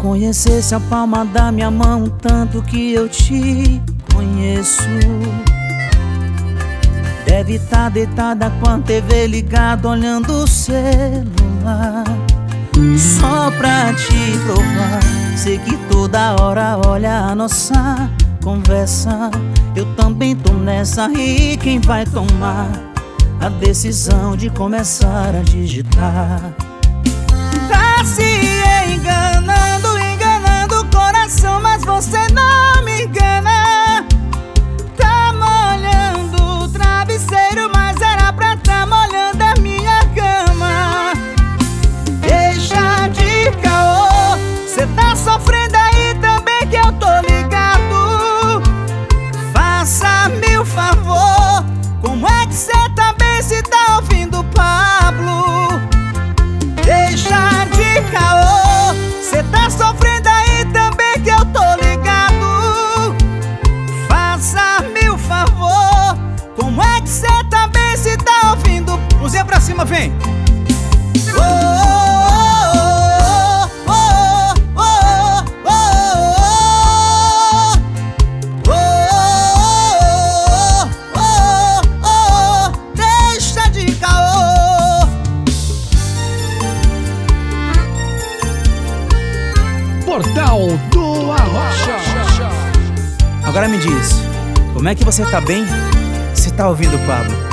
Conhecesse a palma da minha mão, tanto que eu te conheço. Deve estar tá deitada com a TV ligada, olhando o celular. Só pra te provar, sei que toda hora olha a nossa conversa. Eu também tô nessa, e quem vai tomar a decisão de começar a digitar? Cima, vem! Deixa de caô. Portal do Arrocha. Agora me diz, como é que você tá bem? Você tá ouvindo o Pablo?